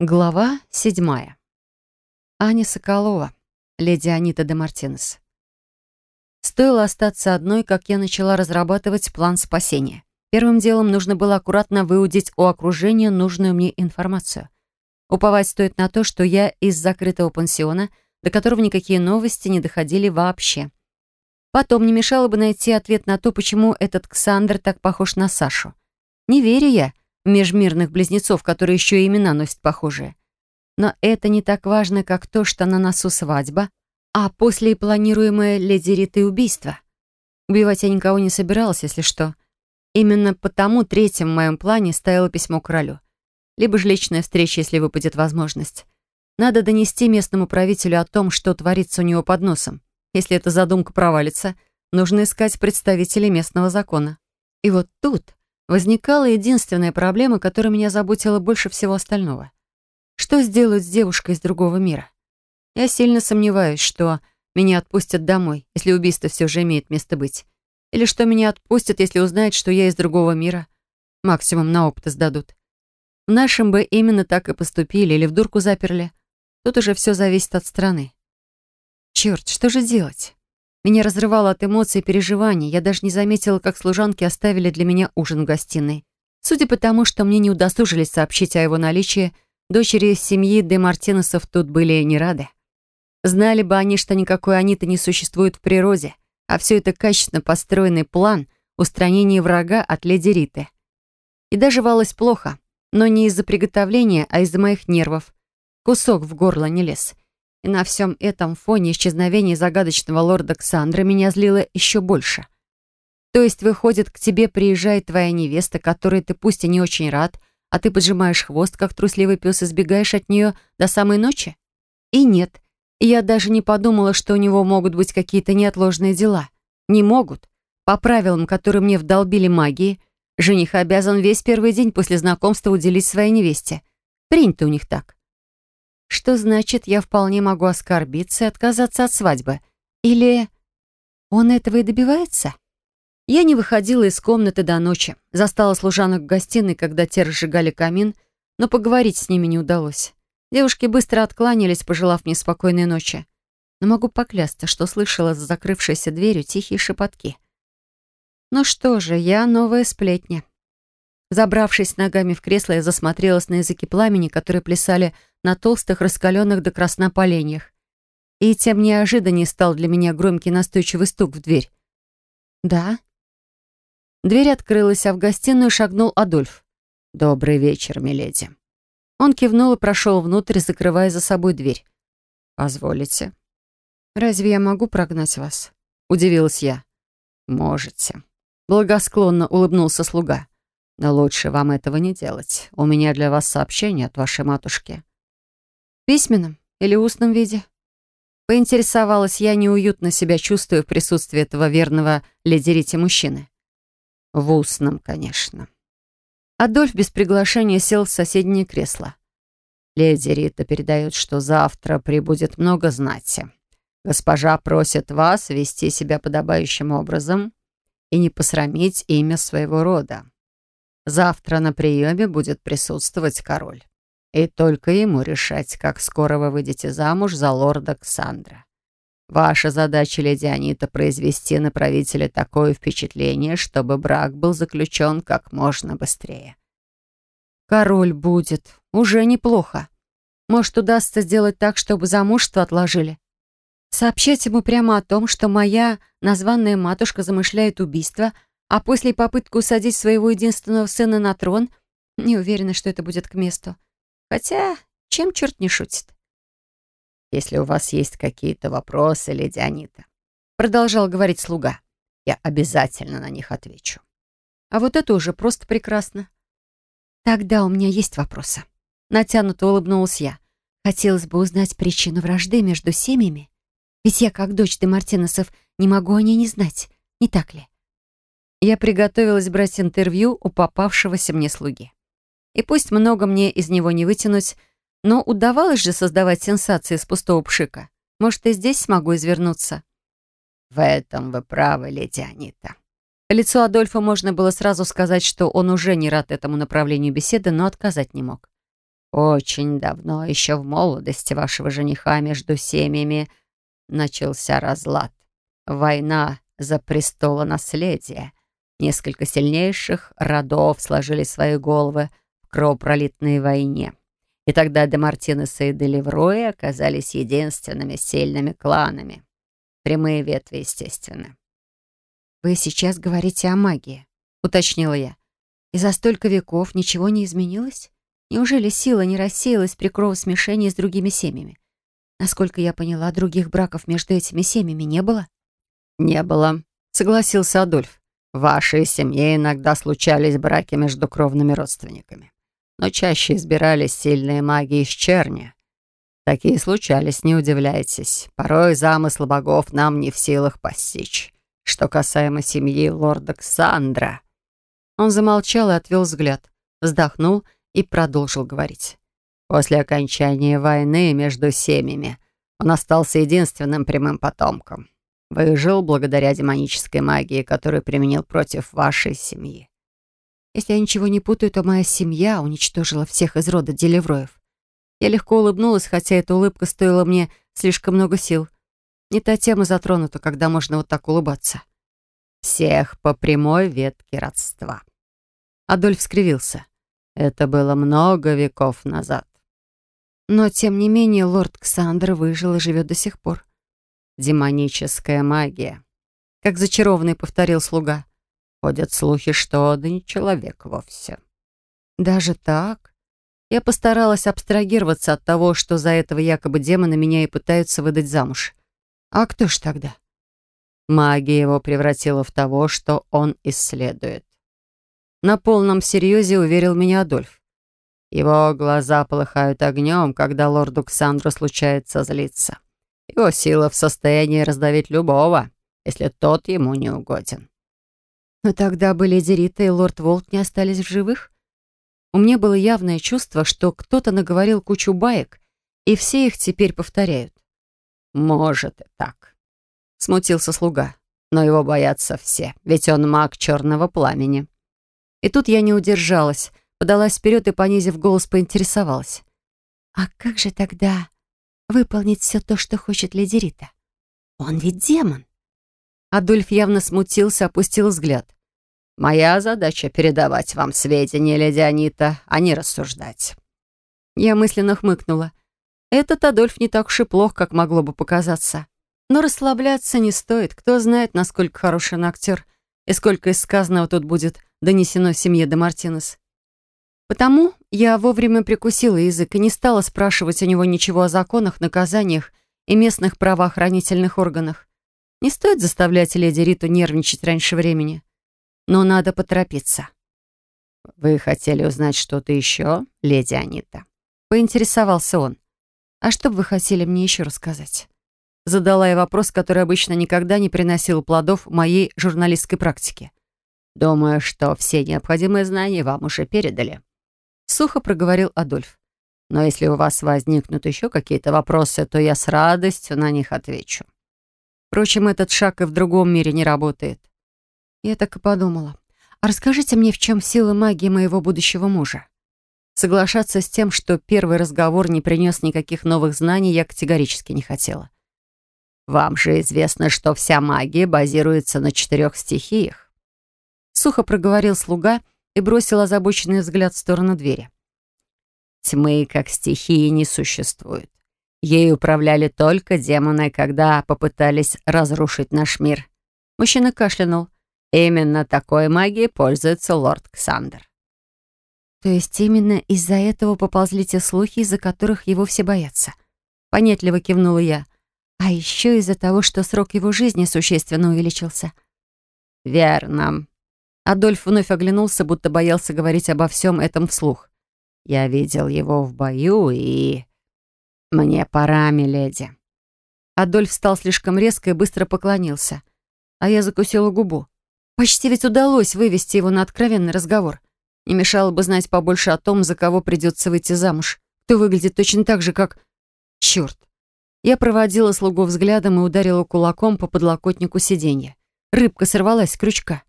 Глава седьмая. Аня Соколова, леди Анита де Мартинес. Стоило остаться одной, как я начала разрабатывать план спасения. Первым делом нужно было аккуратно выудить у окружения нужную мне информацию. Уповать стоит на то, что я из закрытого пансиона, до которого никакие новости не доходили вообще. Потом не мешало бы найти ответ на то, почему этот Ксандр так похож на Сашу. Не верю я, межмирных близнецов, которые еще и имена носят похожие. Но это не так важно, как то, что на носу свадьба, а после и планируемое леди Риты убийство. Убивать я никого не собиралась, если что. Именно потому третьим в моем плане стояло письмо королю. Либо же личная встреча, если выпадет возможность. Надо донести местному правителю о том, что творится у него под носом. Если эта задумка провалится, нужно искать представителей местного закона. И вот тут возникала единственная проблема, которая меня заботила больше всего остального. Что сделают с девушкой из другого мира? Я сильно сомневаюсь, что меня отпустят домой, если убийство все же имеет место быть. Или что меня отпустят, если узнают, что я из другого мира. Максимум на опыты сдадут. В нашем бы именно так и поступили или в дурку заперли. Тут уже все зависит от страны. Черт, что же делать? Меня разрывало от эмоций и переживаний. Я даже не заметила, как служанки оставили для меня ужин в гостиной. Судя по тому, что мне не удосужились сообщить о его наличии, дочери семьи Де Мартинесов тут были не рады. Знали бы они, что никакой Аниты не существует в природе, а все это качественно построенный план устранения врага от леди Риты. И даже валось плохо, но не из-за приготовления, а из-за моих нервов. Кусок в горло не лез. И на всем этом фоне исчезновение загадочного лорда Ксандра меня злило еще больше. То есть, выходит, к тебе приезжает твоя невеста, которой ты пусть и не очень рад, а ты поджимаешь хвост, как трусливый пес, и сбегаешь от нее до самой ночи? И нет. Я даже не подумала, что у него могут быть какие-то неотложные дела. Не могут. По правилам, которые мне вдолбили магии, жених обязан весь первый день после знакомства уделить своей невесте. Принято у них так. Что значит, я вполне могу оскорбиться и отказаться от свадьбы? Или он этого и добивается? Я не выходила из комнаты до ночи. Застала служанок в гостиной, когда те разжигали камин, но поговорить с ними не удалось. Девушки быстро откланялись, пожелав мне спокойной ночи. Но могу поклясться, что слышала за закрывшейся дверью тихие шепотки. Ну что же, я новая сплетня. Забравшись ногами в кресло, я засмотрелась на языки пламени, которые плясали на толстых, раскаленных до красна поленьях. И тем неожиданнее стал для меня громкий настойчивый стук в дверь. «Да?» Дверь открылась, а в гостиную шагнул Адольф. «Добрый вечер, миледи». Он кивнул и прошел внутрь, закрывая за собой дверь. «Позволите?» «Разве я могу прогнать вас?» — удивилась я. «Можете». Благосклонно улыбнулся слуга. Но лучше вам этого не делать. У меня для вас сообщение от вашей матушки. В письменном или устном виде? Поинтересовалась я, неуютно себя чувствую в присутствии этого верного лидерите мужчины. В устном, конечно. Адольф без приглашения сел в соседнее кресло. Леди Рита передает, что завтра прибудет много знати. Госпожа просит вас вести себя подобающим образом и не посрамить имя своего рода. Завтра на приеме будет присутствовать король. И только ему решать, как скоро вы выйдете замуж за лорда Ксандра. Ваша задача, леди Анита, произвести на правителя такое впечатление, чтобы брак был заключен как можно быстрее. Король будет. Уже неплохо. Может, удастся сделать так, чтобы замужество отложили? Сообщать ему прямо о том, что моя названная матушка замышляет убийство — а после попытки усадить своего единственного сына на трон, не уверена, что это будет к месту. Хотя, чем черт не шутит? «Если у вас есть какие-то вопросы, леди Анита», — продолжал говорить слуга, — «я обязательно на них отвечу». А вот это уже просто прекрасно. «Тогда у меня есть вопросы», — натянуто улыбнулась я. «Хотелось бы узнать причину вражды между семьями. Ведь я, как дочь Демартинесов, не могу о ней не знать, не так ли? я приготовилась брать интервью у попавшегося мне слуги. И пусть много мне из него не вытянуть, но удавалось же создавать сенсации с пустого пшика. Может, и здесь смогу извернуться. «В этом вы правы, леди Анита». Лицо Адольфа можно было сразу сказать, что он уже не рад этому направлению беседы, но отказать не мог. «Очень давно, еще в молодости вашего жениха между семьями, начался разлад. Война за престолонаследие. Несколько сильнейших родов сложили свои головы в кровопролитной войне. И тогда де Демартинеса и Деливрои оказались единственными сильными кланами. Прямые ветви, естественно. «Вы сейчас говорите о магии», — уточнила я. «И за столько веков ничего не изменилось? Неужели сила не рассеялась при кровосмешении с другими семьями? Насколько я поняла, других браков между этими семьями не было?» «Не было», — согласился Адольф. В вашей семье иногда случались браки между кровными родственниками, но чаще избирались сильные маги из черни. Такие случались, не удивляйтесь. Порой замыслы богов нам не в силах постичь. Что касаемо семьи лорда Ксандра...» Он замолчал и отвел взгляд, вздохнул и продолжил говорить. «После окончания войны между семьями он остался единственным прямым потомком выжил благодаря демонической магии, которую применил против вашей семьи. Если я ничего не путаю, то моя семья уничтожила всех из рода Делевроев. Я легко улыбнулась, хотя эта улыбка стоила мне слишком много сил. Не та тема затронута, когда можно вот так улыбаться. Всех по прямой ветке родства. Адольф скривился. Это было много веков назад. Но, тем не менее, лорд Ксандр выжил и живет до сих пор демоническая магия. Как зачарованный повторил слуга. Ходят слухи, что да не человек вовсе. Даже так? Я постаралась абстрагироваться от того, что за этого якобы демона меня и пытаются выдать замуж. А кто ж тогда? Магия его превратила в того, что он исследует. На полном серьезе уверил меня Адольф. Его глаза полыхают огнем, когда лорду Ксандру случается злиться. Его сила в состоянии раздавить любого, если тот ему не угоден. Но тогда бы леди Рита и лорд Волт не остались в живых. У меня было явное чувство, что кто-то наговорил кучу баек, и все их теперь повторяют. «Может и так», — смутился слуга. «Но его боятся все, ведь он маг черного пламени». И тут я не удержалась, подалась вперед и, понизив голос, поинтересовалась. «А как же тогда выполнить все то, что хочет леди Рита. Он ведь демон. Адольф явно смутился, опустил взгляд. «Моя задача — передавать вам сведения, леди Анита, а не рассуждать». Я мысленно хмыкнула. Этот Адольф не так уж и плох, как могло бы показаться. Но расслабляться не стоит. Кто знает, насколько хороший он актер и сколько из сказанного тут будет донесено семье де Мартинес. Потому я вовремя прикусила язык и не стала спрашивать у него ничего о законах, наказаниях и местных правоохранительных органах. Не стоит заставлять леди Риту нервничать раньше времени. Но надо поторопиться. «Вы хотели узнать что-то еще, леди Анита?» Поинтересовался он. «А что бы вы хотели мне еще рассказать?» Задала я вопрос, который обычно никогда не приносил плодов моей журналистской практике. «Думаю, что все необходимые знания вам уже передали», сухо проговорил Адольф. «Но если у вас возникнут еще какие-то вопросы, то я с радостью на них отвечу». Впрочем, этот шаг и в другом мире не работает. Я так и подумала. А расскажите мне, в чем сила магии моего будущего мужа? Соглашаться с тем, что первый разговор не принес никаких новых знаний, я категорически не хотела. Вам же известно, что вся магия базируется на четырех стихиях. Сухо проговорил слуга — и бросил озабоченный взгляд в сторону двери. Тьмы, как стихии, не существует. Ей управляли только демоны, когда попытались разрушить наш мир. Мужчина кашлянул. Именно такой магией пользуется лорд Ксандр. То есть именно из-за этого поползли те слухи, из-за которых его все боятся. Понятливо кивнула я. А еще из-за того, что срок его жизни существенно увеличился. Верно. Адольф вновь оглянулся, будто боялся говорить обо всем этом вслух. «Я видел его в бою и...» «Мне пора, миледи». Адольф встал слишком резко и быстро поклонился. А я закусила губу. Почти ведь удалось вывести его на откровенный разговор. Не мешало бы знать побольше о том, за кого придется выйти замуж. Кто выглядит точно так же, как... Черт. Я проводила слугу взглядом и ударила кулаком по подлокотнику сиденья. Рыбка сорвалась с крючка.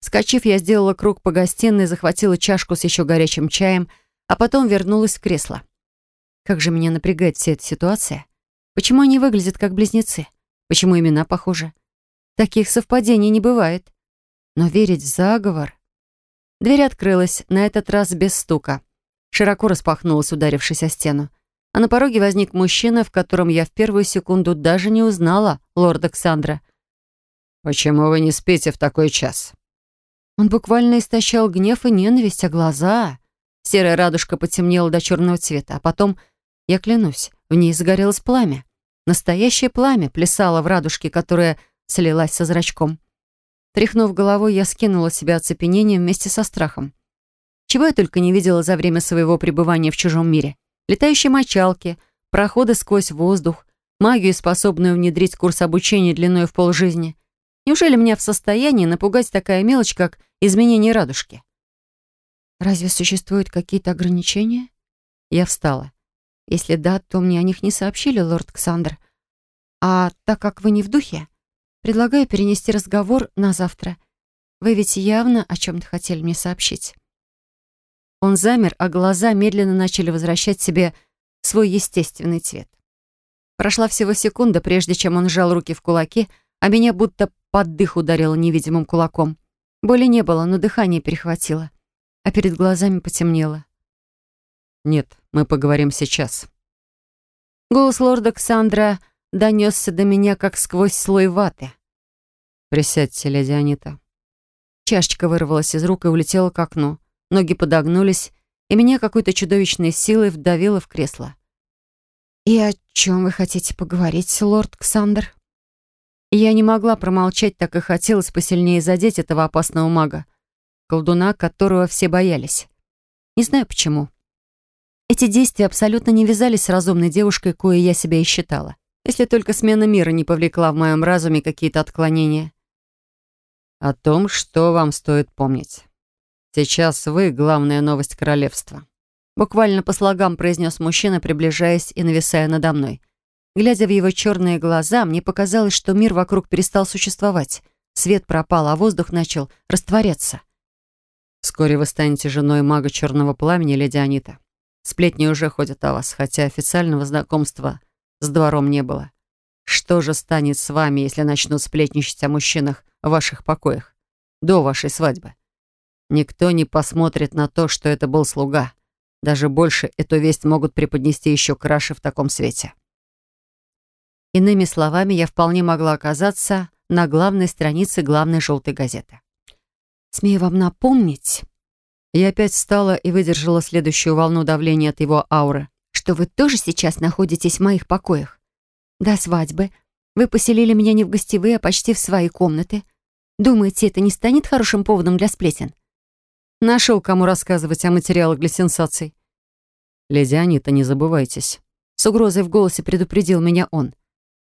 Скочив, я сделала круг по гостиной, захватила чашку с еще горячим чаем, а потом вернулась в кресло. Как же меня напрягает вся эта ситуация. Почему они выглядят как близнецы? Почему имена похожи? Таких совпадений не бывает. Но верить в заговор... Дверь открылась, на этот раз без стука. Широко распахнулась, ударившись о стену. А на пороге возник мужчина, в котором я в первую секунду даже не узнала лорда Ксандра. «Почему вы не спите в такой час?» Он буквально истощал гнев и ненависть, а глаза... Серая радужка потемнела до черного цвета, а потом, я клянусь, в ней загорелось пламя. Настоящее пламя плясало в радужке, которая слилась со зрачком. Тряхнув головой, я скинула себя оцепенение вместе со страхом. Чего я только не видела за время своего пребывания в чужом мире. Летающие мочалки, проходы сквозь воздух, магию, способную внедрить курс обучения длиной в полжизни. Неужели меня в состоянии напугать такая мелочь, как Изменение радужки. Разве существуют какие-то ограничения? Я встала. Если да, то мне о них не сообщили, лорд Ксандр. А так как вы не в духе, предлагаю перенести разговор на завтра. Вы ведь явно о чем-то хотели мне сообщить. Он замер, а глаза медленно начали возвращать себе свой естественный цвет. Прошла всего секунда, прежде чем он сжал руки в кулаки, а меня будто под дых ударило невидимым кулаком. Боли не было, но дыхание перехватило, а перед глазами потемнело. «Нет, мы поговорим сейчас». Голос лорда Ксандра донесся до меня, как сквозь слой ваты. «Присядьте, леди Анита». Чашечка вырвалась из рук и улетела к окну. Ноги подогнулись, и меня какой-то чудовищной силой вдавило в кресло. «И о чем вы хотите поговорить, лорд Ксандр?» Я не могла промолчать, так и хотелось посильнее задеть этого опасного мага, колдуна, которого все боялись. Не знаю почему. Эти действия абсолютно не вязались с разумной девушкой, кое я себя и считала, если только смена мира не повлекла в моем разуме какие-то отклонения. О том, что вам стоит помнить. Сейчас вы — главная новость королевства. Буквально по слогам произнес мужчина, приближаясь и нависая надо мной — Глядя в его черные глаза, мне показалось, что мир вокруг перестал существовать. Свет пропал, а воздух начал растворяться. «Вскоре вы станете женой мага Черного Пламени, леди Анита. Сплетни уже ходят о вас, хотя официального знакомства с двором не было. Что же станет с вами, если начнут сплетничать о мужчинах в ваших покоях до вашей свадьбы? Никто не посмотрит на то, что это был слуга. Даже больше эту весть могут преподнести еще краше в таком свете». Иными словами, я вполне могла оказаться на главной странице главной желтой газеты. «Смею вам напомнить...» Я опять встала и выдержала следующую волну давления от его ауры. «Что вы тоже сейчас находитесь в моих покоях? До свадьбы вы поселили меня не в гостевые, а почти в свои комнаты. Думаете, это не станет хорошим поводом для сплетен?» Нашел, кому рассказывать о материалах для сенсаций. «Леди Анита, не забывайтесь». С угрозой в голосе предупредил меня он.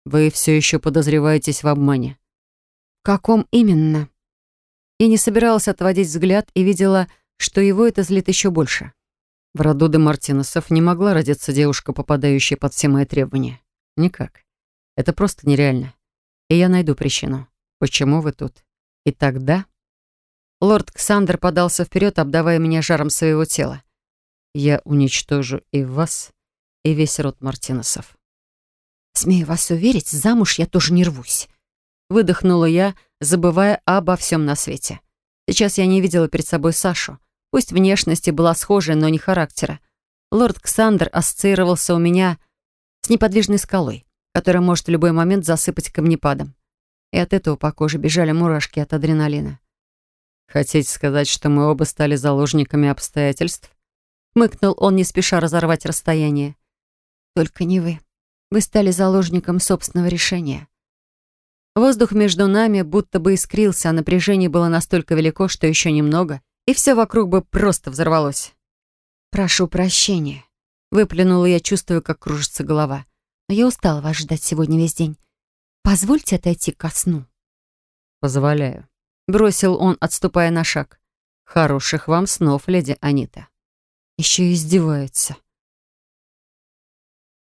Вы все еще подозреваетесь в обмане. Каком именно? Я не собиралась отводить взгляд и видела, что его это злит еще больше. В роду де Мартинесов не могла родиться девушка, попадающая под все мои требования. Никак. Это просто нереально. И я найду причину. Почему вы тут? И тогда... Лорд Ксандер подался вперед, обдавая меня жаром своего тела. Я уничтожу и вас, и весь род Мартинесов. Смею вас уверить, замуж я тоже не рвусь. Выдохнула я, забывая обо всем на свете. Сейчас я не видела перед собой Сашу. Пусть внешность была схожая, но не характера. Лорд Ксандр ассоциировался у меня с неподвижной скалой, которая может в любой момент засыпать камнепадом. И от этого по коже бежали мурашки от адреналина. «Хотите сказать, что мы оба стали заложниками обстоятельств?» Мыкнул он, не спеша разорвать расстояние. «Только не вы», вы стали заложником собственного решения. Воздух между нами будто бы искрился, а напряжение было настолько велико, что еще немного, и все вокруг бы просто взорвалось. «Прошу прощения», — выплюнула я, чувствуя, как кружится голова. «Но я устала вас ждать сегодня весь день. Позвольте отойти ко сну». «Позволяю», — бросил он, отступая на шаг. «Хороших вам снов, леди Анита». «Еще и издевается»,